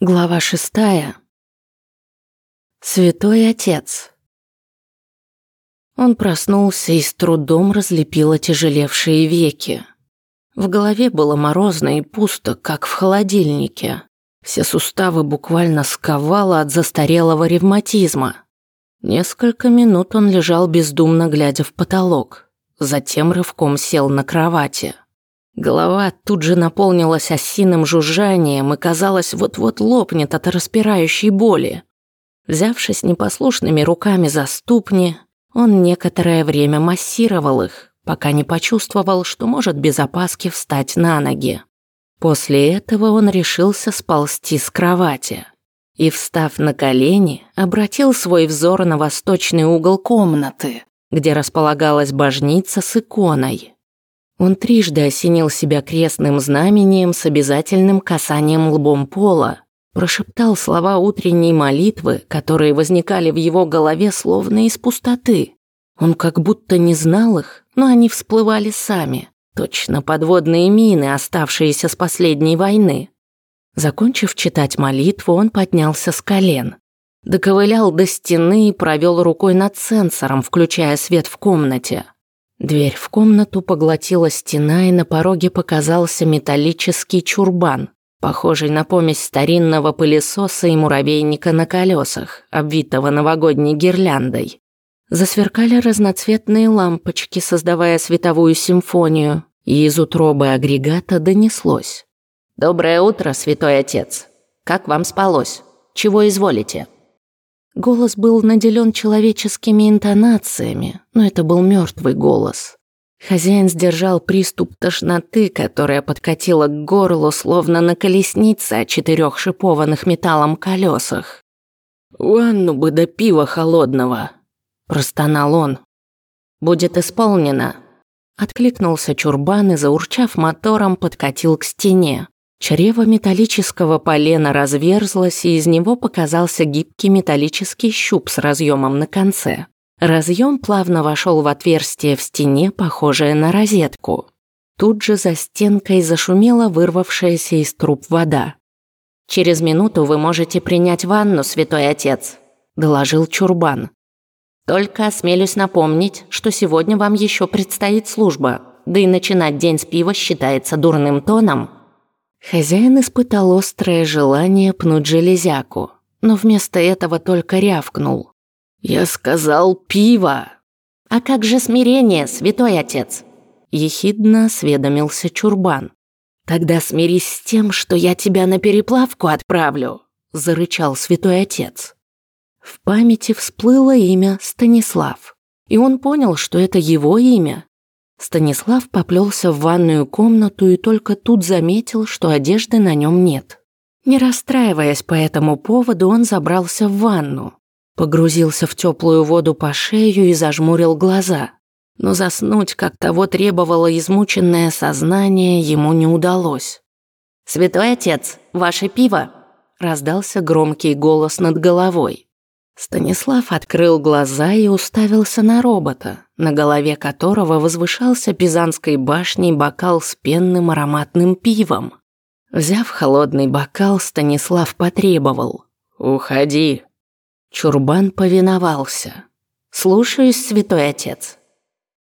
Глава шестая. Святой Отец. Он проснулся и с трудом разлепил отяжелевшие веки. В голове было морозно и пусто, как в холодильнике. Все суставы буквально сковало от застарелого ревматизма. Несколько минут он лежал бездумно, глядя в потолок. Затем рывком сел на кровати. Голова тут же наполнилась осиным жужжанием и, казалось, вот-вот лопнет от распирающей боли. Взявшись непослушными руками за ступни, он некоторое время массировал их, пока не почувствовал, что может без опаски встать на ноги. После этого он решился сползти с кровати и, встав на колени, обратил свой взор на восточный угол комнаты, где располагалась божница с иконой. Он трижды осенил себя крестным знамением с обязательным касанием лбом пола, прошептал слова утренней молитвы, которые возникали в его голове словно из пустоты. Он как будто не знал их, но они всплывали сами, точно подводные мины, оставшиеся с последней войны. Закончив читать молитву, он поднялся с колен. Доковылял до стены и провел рукой над сенсором, включая свет в комнате. Дверь в комнату поглотила стена, и на пороге показался металлический чурбан, похожий на помесь старинного пылесоса и муравейника на колесах, обвитого новогодней гирляндой. Засверкали разноцветные лампочки, создавая световую симфонию, и из утробы агрегата донеслось. «Доброе утро, святой отец. Как вам спалось? Чего изволите?» Голос был наделен человеческими интонациями, но это был мертвый голос. Хозяин сдержал приступ тошноты, которая подкатила к горлу, словно на колеснице о четырех шипованных металлом колесах. «Ванну бы до пива холодного», – простонал он. «Будет исполнено», – откликнулся Чурбан и, заурчав мотором, подкатил к стене. Чрево металлического полена разверзлось, и из него показался гибкий металлический щуп с разъемом на конце. Разъем плавно вошел в отверстие в стене, похожее на розетку. Тут же за стенкой зашумела вырвавшаяся из труб вода. «Через минуту вы можете принять ванну, святой отец», – доложил Чурбан. «Только осмелюсь напомнить, что сегодня вам еще предстоит служба, да и начинать день с пива считается дурным тоном». Хозяин испытал острое желание пнуть железяку, но вместо этого только рявкнул. «Я сказал пиво!» «А как же смирение, святой отец?» Ехидно осведомился Чурбан. «Тогда смирись с тем, что я тебя на переплавку отправлю», зарычал святой отец. В памяти всплыло имя Станислав, и он понял, что это его имя, Станислав поплелся в ванную комнату и только тут заметил, что одежды на нем нет. Не расстраиваясь по этому поводу, он забрался в ванну, погрузился в теплую воду по шею и зажмурил глаза. Но заснуть, как того требовало измученное сознание, ему не удалось. «Святой отец, ваше пиво!» – раздался громкий голос над головой. Станислав открыл глаза и уставился на робота, на голове которого возвышался Пизанской башней бокал с пенным ароматным пивом. Взяв холодный бокал, Станислав потребовал «Уходи». Чурбан повиновался. «Слушаюсь, святой отец».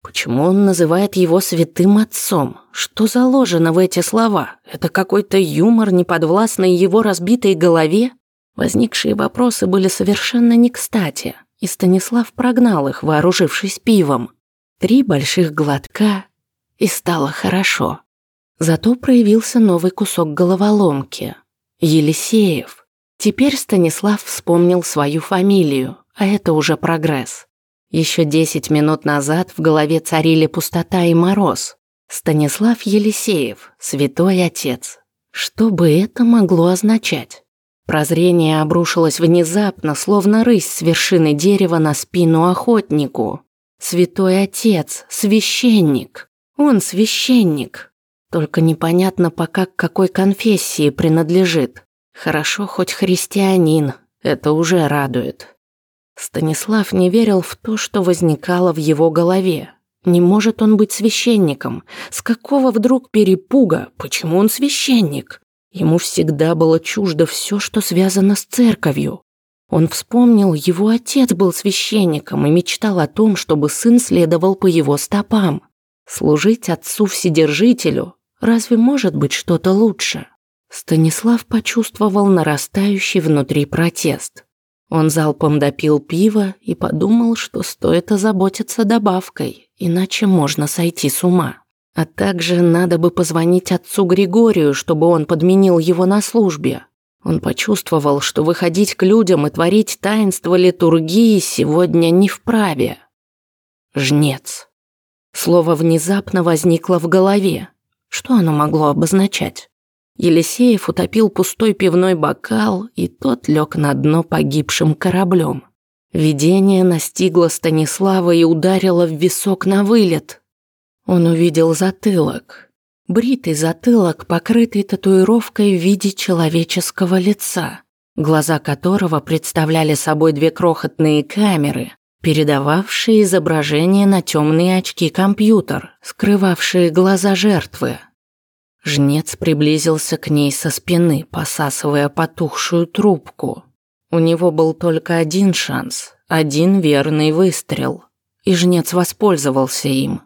Почему он называет его святым отцом? Что заложено в эти слова? Это какой-то юмор, неподвластный его разбитой голове? Возникшие вопросы были совершенно не кстати, и Станислав прогнал их, вооружившись пивом. Три больших глотка, и стало хорошо. Зато проявился новый кусок головоломки. Елисеев. Теперь Станислав вспомнил свою фамилию, а это уже прогресс. Еще десять минут назад в голове царили пустота и мороз. Станислав Елисеев, святой отец. Что бы это могло означать? Прозрение обрушилось внезапно, словно рысь с вершины дерева на спину охотнику. Святой отец, священник. Он священник. Только непонятно пока к какой конфессии принадлежит. Хорошо хоть христианин, это уже радует. Станислав не верил в то, что возникало в его голове. Не может он быть священником. С какого вдруг перепуга? Почему он священник? Ему всегда было чуждо все, что связано с церковью. Он вспомнил, его отец был священником и мечтал о том, чтобы сын следовал по его стопам. Служить отцу-вседержителю разве может быть что-то лучше? Станислав почувствовал нарастающий внутри протест. Он залпом допил пиво и подумал, что стоит озаботиться добавкой, иначе можно сойти с ума. А также надо бы позвонить отцу Григорию, чтобы он подменил его на службе. Он почувствовал, что выходить к людям и творить таинство литургии сегодня не вправе. Жнец. Слово внезапно возникло в голове. Что оно могло обозначать? Елисеев утопил пустой пивной бокал, и тот лег на дно погибшим кораблем. Видение настигло Станислава и ударило в висок на вылет. Он увидел затылок. Бритый затылок, покрытый татуировкой в виде человеческого лица, глаза которого представляли собой две крохотные камеры, передававшие изображение на темные очки компьютер, скрывавшие глаза жертвы. Жнец приблизился к ней со спины, посасывая потухшую трубку. У него был только один шанс, один верный выстрел. И жнец воспользовался им.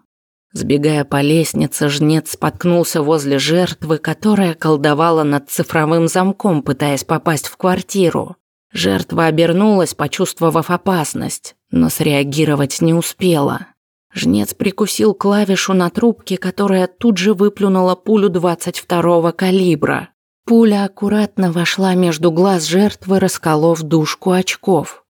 Сбегая по лестнице, жнец споткнулся возле жертвы, которая колдовала над цифровым замком, пытаясь попасть в квартиру. Жертва обернулась, почувствовав опасность, но среагировать не успела. Жнец прикусил клавишу на трубке, которая тут же выплюнула пулю 22-го калибра. Пуля аккуратно вошла между глаз жертвы, расколов дужку очков.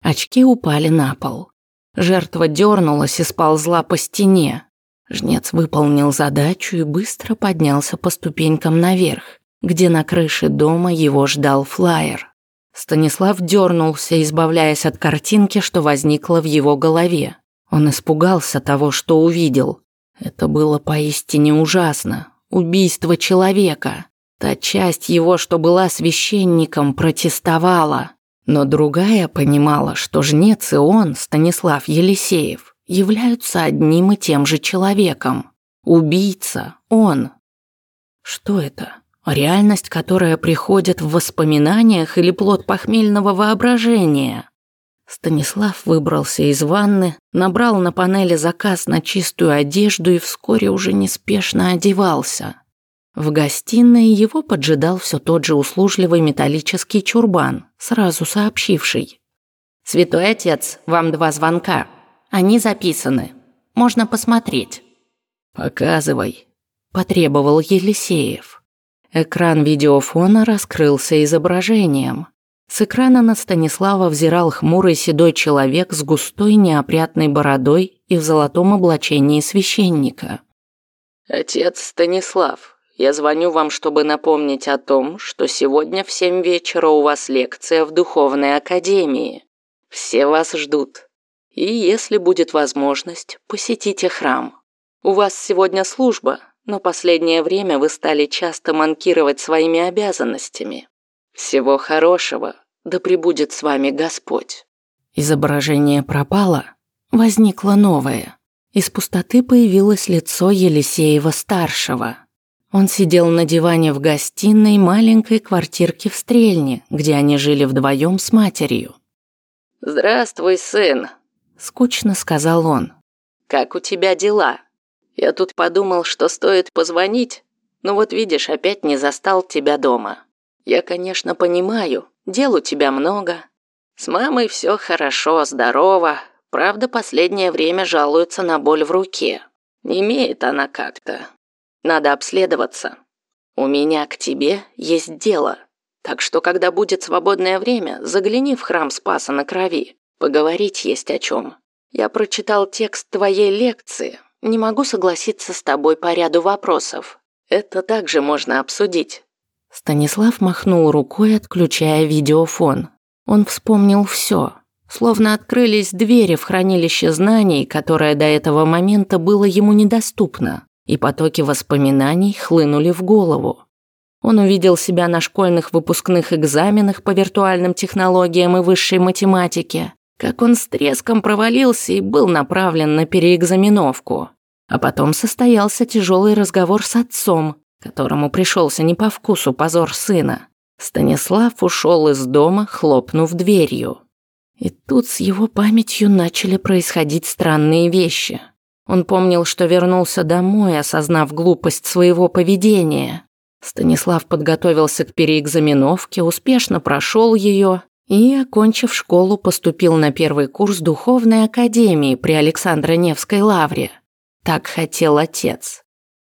Очки упали на пол. Жертва дернулась и сползла по стене. Жнец выполнил задачу и быстро поднялся по ступенькам наверх, где на крыше дома его ждал флаер. Станислав дернулся, избавляясь от картинки, что возникла в его голове. Он испугался того, что увидел. Это было поистине ужасно. Убийство человека. Та часть его, что была священником, протестовала. Но другая понимала, что жнец и он, Станислав Елисеев, являются одним и тем же человеком. Убийца, он. Что это? Реальность, которая приходит в воспоминаниях или плод похмельного воображения? Станислав выбрался из ванны, набрал на панели заказ на чистую одежду и вскоре уже неспешно одевался. В гостиной его поджидал все тот же услужливый металлический чурбан, сразу сообщивший. «Святой отец, вам два звонка. Они записаны. Можно посмотреть». «Показывай», – потребовал Елисеев. Экран видеофона раскрылся изображением. С экрана на Станислава взирал хмурый седой человек с густой неопрятной бородой и в золотом облачении священника. «Отец Станислав, я звоню вам, чтобы напомнить о том, что сегодня в семь вечера у вас лекция в Духовной Академии. Все вас ждут. И если будет возможность, посетите храм. У вас сегодня служба, но последнее время вы стали часто манкировать своими обязанностями. Всего хорошего, да пребудет с вами Господь. Изображение пропало, возникло новое. Из пустоты появилось лицо Елисеева-старшего. Он сидел на диване в гостиной маленькой квартирки в Стрельне, где они жили вдвоем с матерью. «Здравствуй, сын», – скучно сказал он. «Как у тебя дела? Я тут подумал, что стоит позвонить, но вот видишь, опять не застал тебя дома. Я, конечно, понимаю, дел у тебя много. С мамой все хорошо, здорово. Правда, последнее время жалуется на боль в руке. Не имеет она как-то. Надо обследоваться. У меня к тебе есть дело. Так что, когда будет свободное время, загляни в храм Спаса на Крови. Поговорить есть о чем. Я прочитал текст твоей лекции. Не могу согласиться с тобой по ряду вопросов. Это также можно обсудить. Станислав махнул рукой, отключая видеофон. Он вспомнил все, словно открылись двери в хранилище знаний, которое до этого момента было ему недоступно, и потоки воспоминаний хлынули в голову. Он увидел себя на школьных выпускных экзаменах по виртуальным технологиям и высшей математике, как он с треском провалился и был направлен на переэкзаменовку. А потом состоялся тяжелый разговор с отцом, которому пришелся не по вкусу позор сына, Станислав ушел из дома, хлопнув дверью. И тут с его памятью начали происходить странные вещи. Он помнил, что вернулся домой, осознав глупость своего поведения. Станислав подготовился к переэкзаменовке, успешно прошел ее и, окончив школу, поступил на первый курс духовной академии при Александро-Невской лавре. Так хотел отец.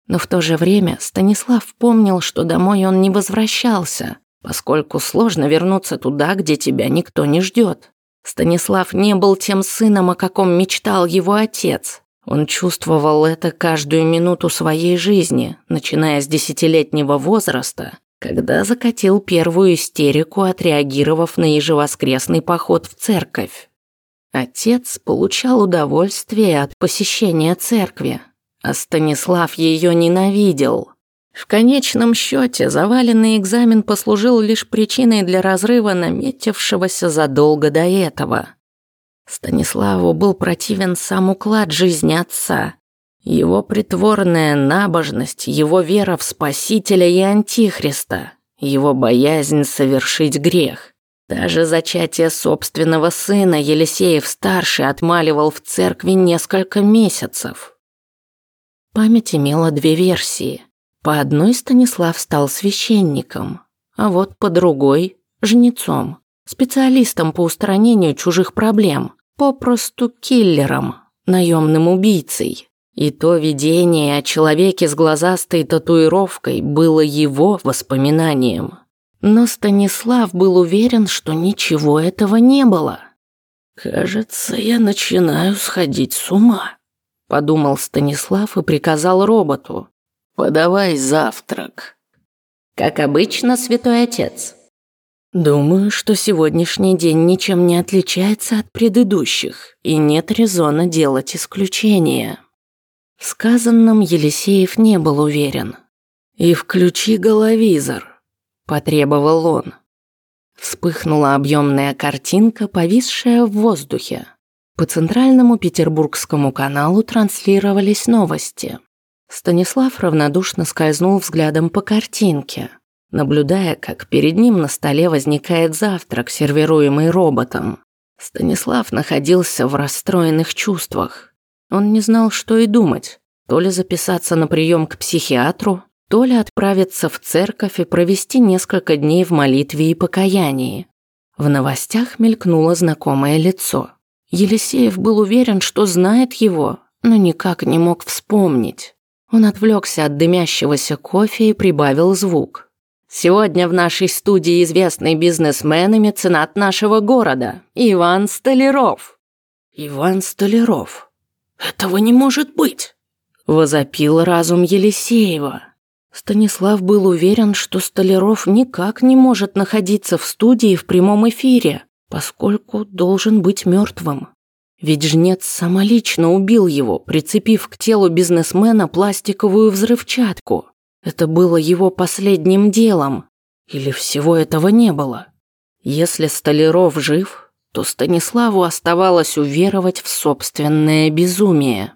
Но в то же время Станислав помнил, что домой он не возвращался, поскольку сложно вернуться туда, где тебя никто не ждет. Станислав не был тем сыном, о каком мечтал его отец. Он чувствовал это каждую минуту своей жизни, начиная с десятилетнего возраста, когда закатил первую истерику, отреагировав на ежевоскресный поход в церковь. Отец получал удовольствие от посещения церкви, а Станислав ее ненавидел. В конечном счете заваленный экзамен послужил лишь причиной для разрыва наметившегося задолго до этого. Станиславу был противен сам уклад жизни отца. Его притворная набожность, его вера в Спасителя и Антихриста, его боязнь совершить грех. Даже зачатие собственного сына Елисеев-старший отмаливал в церкви несколько месяцев. Память имела две версии. По одной Станислав стал священником, а вот по другой – жнецом специалистом по устранению чужих проблем, попросту киллером, наемным убийцей. И то видение о человеке с глазастой татуировкой было его воспоминанием. Но Станислав был уверен, что ничего этого не было. «Кажется, я начинаю сходить с ума», – подумал Станислав и приказал роботу. «Подавай завтрак». «Как обычно, святой отец», Думаю, что сегодняшний день ничем не отличается от предыдущих, и нет резона делать исключения. В сказанном Елисеев не был уверен. «И включи головизор», – потребовал он. Вспыхнула объемная картинка, повисшая в воздухе. По центральному петербургскому каналу транслировались новости. Станислав равнодушно скользнул взглядом по картинке – наблюдая, как перед ним на столе возникает завтрак, сервируемый роботом. Станислав находился в расстроенных чувствах. Он не знал, что и думать. То ли записаться на прием к психиатру, то ли отправиться в церковь и провести несколько дней в молитве и покаянии. В новостях мелькнуло знакомое лицо. Елисеев был уверен, что знает его, но никак не мог вспомнить. Он отвлекся от дымящегося кофе и прибавил звук. Сегодня в нашей студии известный бизнесмен и меценат нашего города, Иван Столяров». «Иван Столяров? Этого не может быть!» Возопил разум Елисеева. Станислав был уверен, что Столяров никак не может находиться в студии в прямом эфире, поскольку должен быть мертвым. Ведь жнец самолично убил его, прицепив к телу бизнесмена пластиковую взрывчатку. Это было его последним делом. Или всего этого не было? Если Столяров жив, то Станиславу оставалось уверовать в собственное безумие.